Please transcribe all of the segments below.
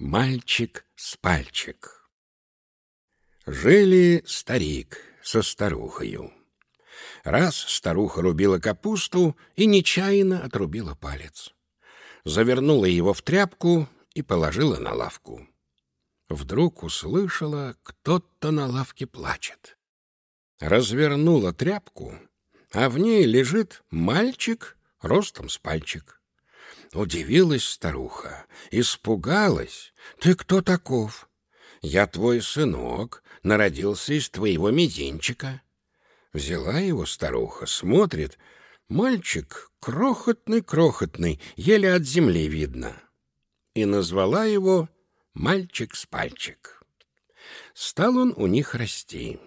Мальчик с пальчик. Жили старик со старухою. Раз старуха рубила капусту и нечаянно отрубила палец. Завернула его в тряпку и положила на лавку. Вдруг услышала, кто-то на лавке плачет. Развернула тряпку, а в ней лежит мальчик ростом с пальчик. Удивилась старуха, испугалась. «Ты кто таков?» «Я твой сынок, народился из твоего мизинчика». Взяла его старуха, смотрит. Мальчик крохотный-крохотный, еле от земли видно. И назвала его «Мальчик с пальчик». Стал он у них расти.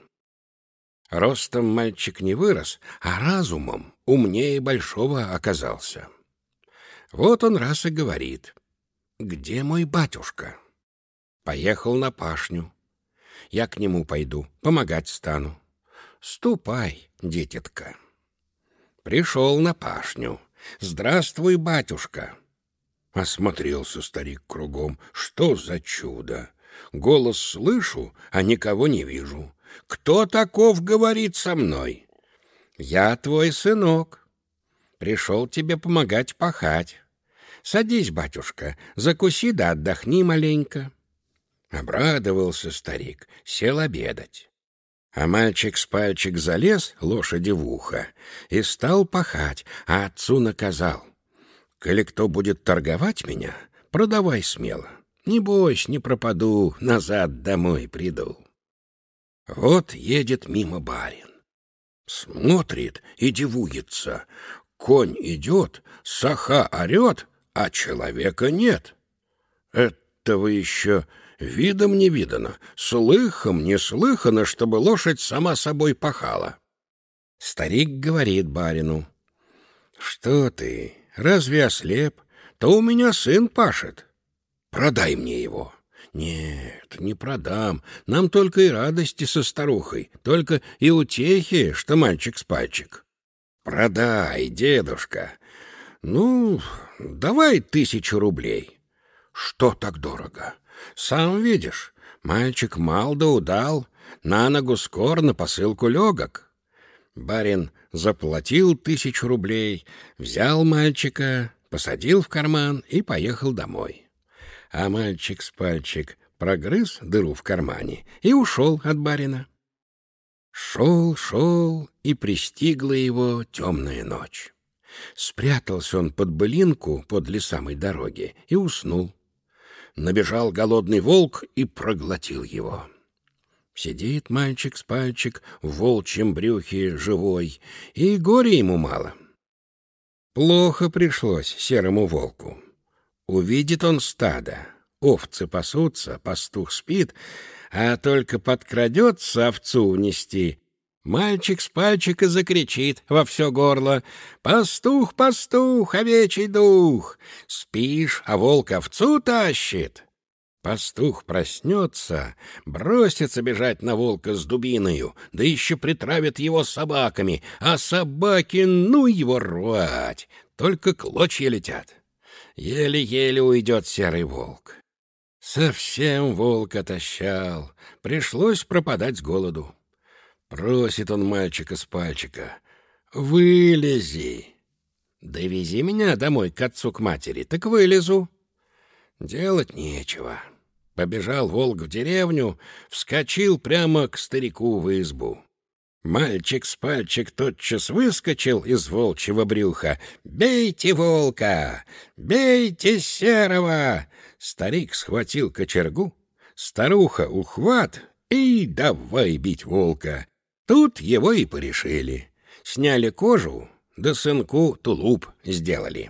Ростом мальчик не вырос, а разумом умнее большого оказался. Вот он раз и говорит. «Где мой батюшка?» Поехал на пашню. Я к нему пойду, помогать стану. Ступай, дитятка. Пришел на пашню. Здравствуй, батюшка. Осмотрелся старик кругом. Что за чудо? Голос слышу, а никого не вижу. Кто таков говорит со мной? Я твой сынок пришел тебе помогать пахать. Садись, батюшка, закуси да отдохни маленько. Обрадовался старик, сел обедать. А мальчик с пальчик залез лошади в ухо и стал пахать, а отцу наказал. «Коли кто будет торговать меня, продавай смело. Не бойся, не пропаду, назад домой приду». Вот едет мимо барин. Смотрит и дивуется. Конь идет, саха орет, а человека нет. Этого еще видом не видано, слыхом не слыхано, чтобы лошадь сама собой пахала. Старик говорит барину, «Что ты, разве ослеп? То у меня сын пашет. Продай мне его». «Нет, не продам. Нам только и радости со старухой, только и утехи, что мальчик с пальчик». «Продай, дедушка. Ну, давай тысячу рублей». «Что так дорого? Сам видишь, мальчик мал да удал, на ногу скоро на посылку легок». Барин заплатил тысячу рублей, взял мальчика, посадил в карман и поехал домой. А мальчик с пальчик прогрыз дыру в кармане и ушел от барина. Шел, шел, и пристигла его темная ночь. Спрятался он под былинку подле самой дороги и уснул. Набежал голодный волк и проглотил его. Сидит мальчик с пальчик в волчьем брюхе живой, и горе ему мало. Плохо пришлось серому волку. Увидит он стадо, овцы пасутся, пастух спит, а только подкрадется овцу унести, мальчик с пальчика закричит во все горло «Пастух, пастух, овечий дух! Спишь, а волк овцу тащит!» Пастух проснется, бросится бежать на волка с дубиною, да еще притравит его собаками, а собаки, ну его рвать, только клочья летят. Еле-еле уйдет серый волк. Совсем волк отощал, пришлось пропадать с голоду. Просит он мальчика с пальчика. «Вылези!» «Довези меня домой к отцу, к матери, так вылезу». Делать нечего. Побежал волк в деревню, вскочил прямо к старику в избу. Мальчик с пальчик тотчас выскочил из волчьего брюха. «Бейте волка! Бейте серого!» Старик схватил кочергу, старуха ухват и давай бить волка. Тут его и порешили. Сняли кожу, да сынку тулуп сделали.